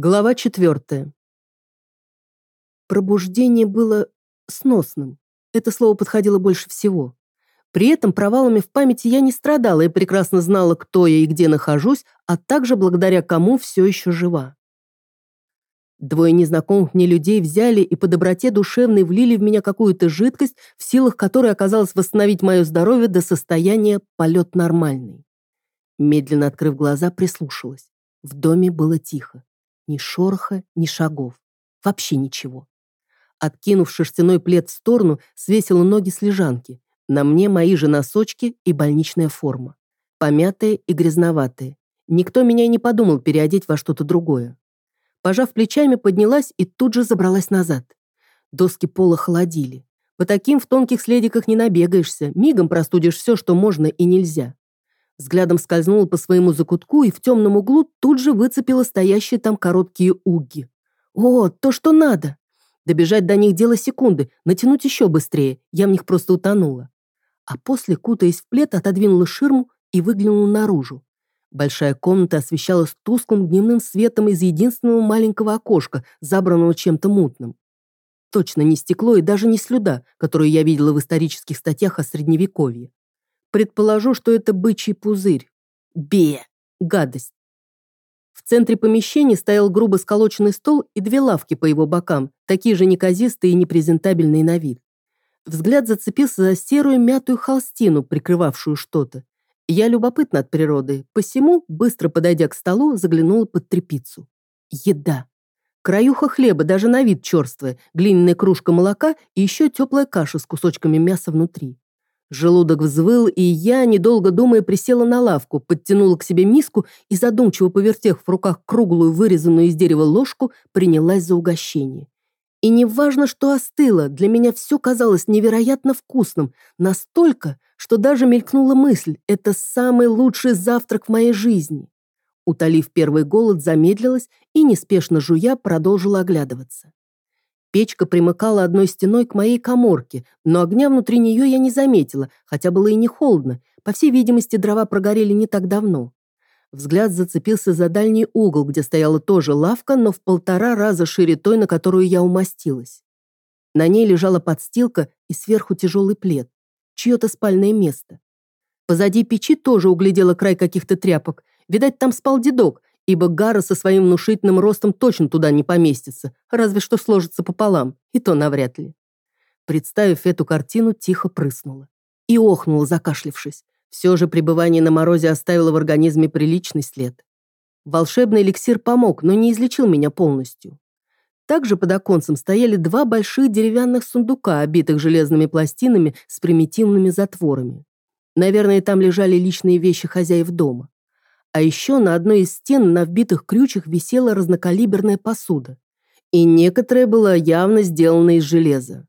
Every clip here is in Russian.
Глава четвертая. Пробуждение было сносным. Это слово подходило больше всего. При этом провалами в памяти я не страдала и прекрасно знала, кто я и где нахожусь, а также благодаря кому все еще жива. Двое незнакомых мне людей взяли и по доброте душевной влили в меня какую-то жидкость, в силах которой оказалось восстановить мое здоровье до состояния полет нормальный. Медленно открыв глаза, прислушалась. В доме было тихо. Ни шороха, ни шагов. Вообще ничего. Откинув шерстяной плед в сторону, свесила ноги с лежанки. На мне мои же носочки и больничная форма. Помятые и грязноватые. Никто меня и не подумал переодеть во что-то другое. Пожав плечами, поднялась и тут же забралась назад. Доски пола холодили. По таким в тонких следиках не набегаешься, мигом простудишь все, что можно и нельзя. Взглядом скользнула по своему закутку и в темном углу тут же выцепила стоящие там короткие уги. О, то, что надо! Добежать до них дело секунды, натянуть еще быстрее, я в них просто утонула. А после, кутаясь в плед, отодвинула ширму и выглянула наружу. Большая комната освещалась тусклым дневным светом из единственного маленького окошка, забранного чем-то мутным. Точно не стекло и даже не слюда, которую я видела в исторических статьях о Средневековье. Предположу, что это бычий пузырь. Бе! Гадость. В центре помещения стоял грубо сколоченный стол и две лавки по его бокам, такие же неказистые и непрезентабельные на вид. Взгляд зацепился за серую мятую холстину, прикрывавшую что-то. Я любопытна от природы, посему, быстро подойдя к столу, заглянула под трепицу. Еда. Краюха хлеба, даже на вид черствая, глиняная кружка молока и еще теплая каша с кусочками мяса внутри. Желудок взвыл, и я, недолго думая, присела на лавку, подтянула к себе миску и, задумчиво повертев в руках круглую, вырезанную из дерева ложку, принялась за угощение. И неважно, что остыло, для меня все казалось невероятно вкусным, настолько, что даже мелькнула мысль – это самый лучший завтрак в моей жизни. Утолив первый голод, замедлилась и, неспешно жуя, продолжила оглядываться. Печка примыкала одной стеной к моей коморке, но огня внутри нее я не заметила, хотя было и не холодно. По всей видимости, дрова прогорели не так давно. Взгляд зацепился за дальний угол, где стояла тоже лавка, но в полтора раза шире той, на которую я умостилась. На ней лежала подстилка и сверху тяжелый плед. Чье-то спальное место. Позади печи тоже углядела край каких-то тряпок. Видать, там спал дедок, ибо Гара со своим внушительным ростом точно туда не поместится, разве что сложится пополам, и то навряд ли. Представив эту картину, тихо прыснула. И охнула, закашлившись. Все же пребывание на морозе оставило в организме приличный след. Волшебный эликсир помог, но не излечил меня полностью. Также под оконцем стояли два больших деревянных сундука, обитых железными пластинами с примитивными затворами. Наверное, там лежали личные вещи хозяев дома. А еще на одной из стен на вбитых крючах висела разнокалиберная посуда. И некоторая была явно сделана из железа.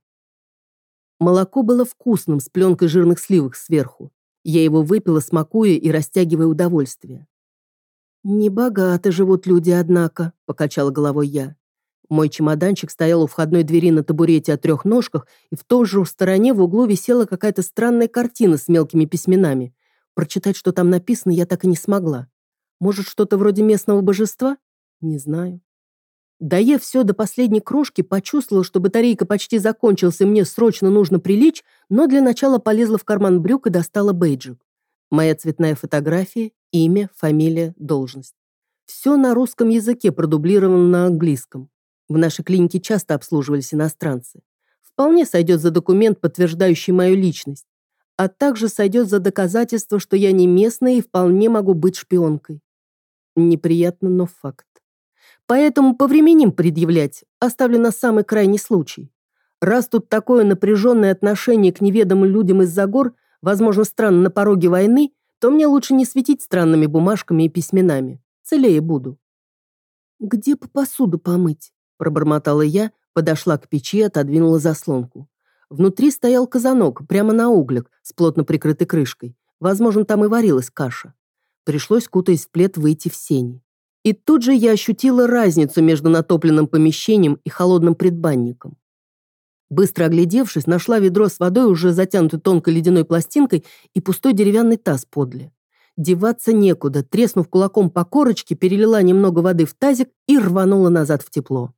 Молоко было вкусным, с пленкой жирных сливок сверху. Я его выпила, смакуя и растягивая удовольствие. «Небогато живут люди, однако», — покачала головой я. Мой чемоданчик стоял у входной двери на табурете о трех ножках, и в той же стороне в углу висела какая-то странная картина с мелкими письменами. Прочитать, что там написано, я так и не смогла. Может, что-то вроде местного божества? Не знаю. Доев все до последней крошки, почувствовала, что батарейка почти закончилась, и мне срочно нужно прилечь, но для начала полезла в карман брюк и достала бейджик. Моя цветная фотография, имя, фамилия, должность. Все на русском языке, продублировано на английском. В нашей клинике часто обслуживались иностранцы. Вполне сойдет за документ, подтверждающий мою личность а также сойдет за доказательство, что я не местная и вполне могу быть шпионкой. Неприятно, но факт. Поэтому повременим предъявлять, оставлю на самый крайний случай. Раз тут такое напряженное отношение к неведомым людям из-за гор, возможно, странно на пороге войны, то мне лучше не светить странными бумажками и письменами. Целее буду. «Где по посуду помыть?» – пробормотала я, подошла к печи, отодвинула заслонку. Внутри стоял казанок, прямо на углях, с плотно прикрытой крышкой. Возможно, там и варилась каша. Пришлось, кутаясь в плед, выйти в сени. И тут же я ощутила разницу между натопленным помещением и холодным предбанником. Быстро оглядевшись, нашла ведро с водой, уже затянутой тонкой ледяной пластинкой, и пустой деревянный таз подле. Деваться некуда, треснув кулаком по корочке, перелила немного воды в тазик и рванула назад в тепло.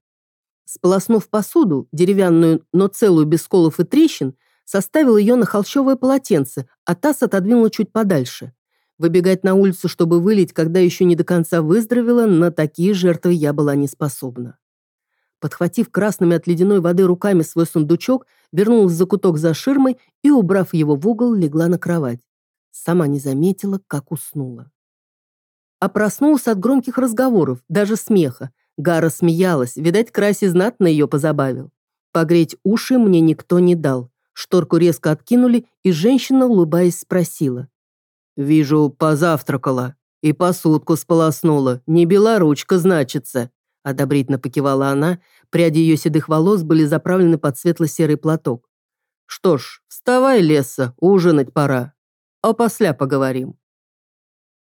Сполоснув посуду, деревянную, но целую без сколов и трещин, составил ее на холщовое полотенце, а таз отодвинула чуть подальше. Выбегать на улицу, чтобы вылить, когда еще не до конца выздоровела, на такие жертвы я была не способна. Подхватив красными от ледяной воды руками свой сундучок, вернулась за куток за ширмой и, убрав его в угол, легла на кровать. Сама не заметила, как уснула. А проснулась от громких разговоров, даже смеха. Гара смеялась, видать, Краси знатно ее позабавил. Погреть уши мне никто не дал. Шторку резко откинули, и женщина, улыбаясь, спросила. «Вижу, позавтракала и посудку сполоснула. Не белоручка, значится». Одобрительно покивала она, пряди ее седых волос были заправлены под светло-серый платок. «Что ж, вставай, Леса, ужинать пора. А после поговорим».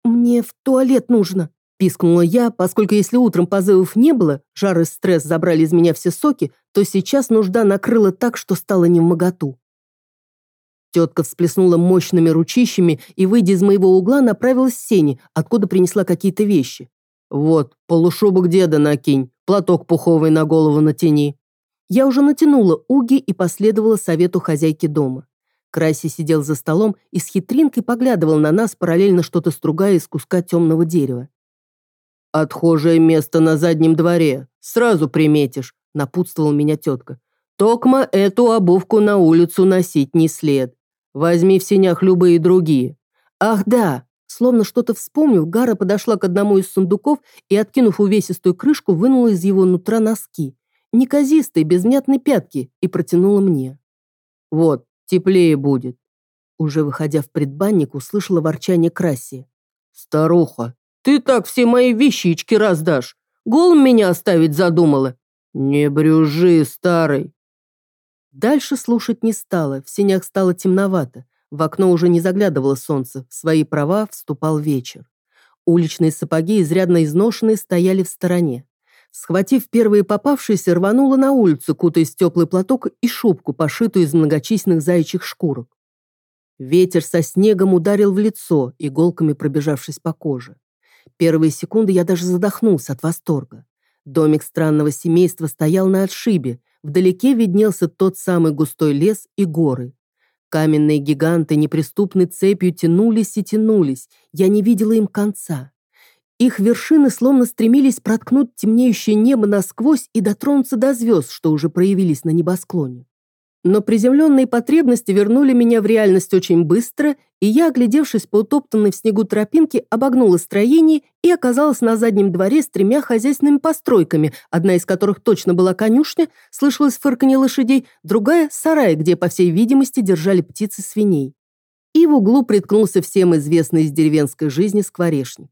«Мне в туалет нужно», – пискнула я, поскольку если утром позывов не было, жар и стресс забрали из меня все соки, то сейчас нужда накрыла так, что стало не в моготу. Тетка всплеснула мощными ручищами и, выйдя из моего угла, направилась в сени, откуда принесла какие-то вещи. «Вот, полушубок деда накинь, платок пуховый на голову натяни». Я уже натянула уги и последовала совету хозяйки дома. Краси сидел за столом и с хитринкой поглядывал на нас, параллельно что-то стругая из куска темного дерева. «Отхожее место на заднем дворе, сразу приметишь», – напутствовал меня тетка. «Токма эту обувку на улицу носить не след. Возьми в сенях любые другие. Ах да, Словно что-то вспомнив, Гара подошла к одному из сундуков и, откинув увесистую крышку, вынула из его нутра носки. Неказистые, без мятной пятки, и протянула мне. «Вот, теплее будет». Уже выходя в предбанник, услышала ворчание Краси. «Старуха, ты так все мои вещички раздашь. Голым меня оставить задумала. Не брюжи, старый». Дальше слушать не стала, в сенях стало темновато. В окно уже не заглядывало солнце, в свои права вступал вечер. Уличные сапоги, изрядно изношенные, стояли в стороне. Схватив первые попавшиеся, рванула на улицу, кутаясь в теплый платок и шубку, пошитую из многочисленных заячьих шкурок. Ветер со снегом ударил в лицо, иголками пробежавшись по коже. Первые секунды я даже задохнулся от восторга. Домик странного семейства стоял на отшибе, вдалеке виднелся тот самый густой лес и горы. Каменные гиганты неприступной цепью тянулись и тянулись, я не видела им конца. Их вершины словно стремились проткнуть темнеющее небо насквозь и дотронуться до звезд, что уже проявились на небосклоне. Но приземленные потребности вернули меня в реальность очень быстро, и я, оглядевшись по утоптанной в снегу тропинке, обогнула строение и оказалась на заднем дворе с тремя хозяйственными постройками, одна из которых точно была конюшня, слышалось фырканье лошадей, другая – сарай, где, по всей видимости, держали птицы свиней. И в углу приткнулся всем известный из деревенской жизни скворечник.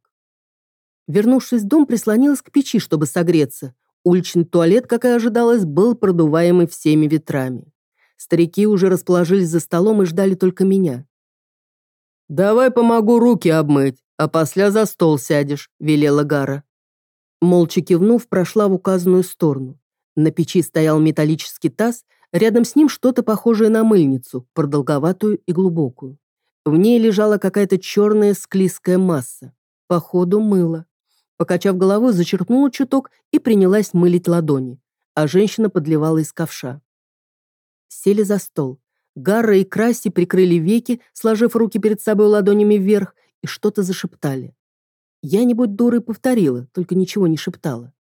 Вернувшись в дом, прислонилась к печи, чтобы согреться. Уличный туалет, как и ожидалось, был продуваемый всеми ветрами. Старики уже расположились за столом и ждали только меня. «Давай помогу руки обмыть, а после за стол сядешь», – велела Гара. Молча кивнув, прошла в указанную сторону. На печи стоял металлический таз, рядом с ним что-то похожее на мыльницу, продолговатую и глубокую. В ней лежала какая-то черная склизкая масса. Походу, мыло. Покачав головой, зачерпнула чуток и принялась мылить ладони, а женщина подливала из ковша. Сели за стол. Гарра и Краси прикрыли веки, сложив руки перед собой ладонями вверх, и что-то зашептали. Я, не будь дурой, повторила, только ничего не шептала.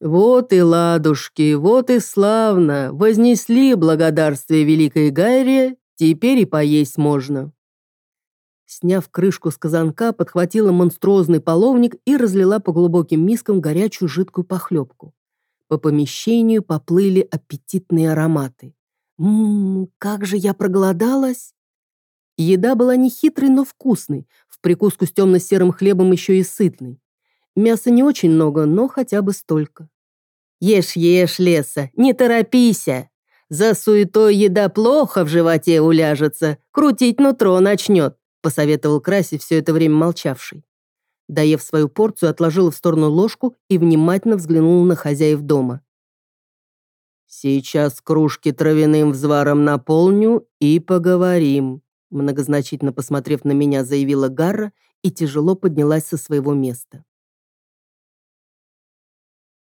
«Вот и ладушки, вот и славно! Вознесли благодарствие великой Гайре, теперь и поесть можно!» Сняв крышку с казанка, подхватила монструозный половник и разлила по глубоким мискам горячую жидкую похлебку. По помещению поплыли аппетитные ароматы. Ммм, как же я проголодалась! Еда была не хитрой, но вкусной, в прикуску с темно-серым хлебом еще и сытной. Мяса не очень много, но хотя бы столько. «Ешь, ешь, леса, не торопися! За суетой еда плохо в животе уляжется, крутить нутро начнет», посоветовал Краси все это время молчавший. Доев свою порцию, отложила в сторону ложку и внимательно взглянула на хозяев дома. «Сейчас кружки травяным взваром наполню и поговорим. Многозначительно посмотрев на меня, заявила Гарра и тяжело поднялась со своего места.